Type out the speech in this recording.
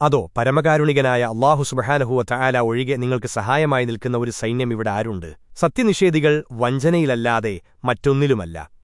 അതോ പരമകാരുണികനായ അള്ളാഹു സുബഹാനഹുവ തആല ഒഴികെ നിങ്ങൾക്ക് സഹായമായി നിൽക്കുന്ന ഒരു സൈന്യം ഇവിടെ ആരുണ്ട്? സത്യനിഷേധികൾ വഞ്ചനയിലല്ലാതെ മറ്റൊന്നിലുമല്ല.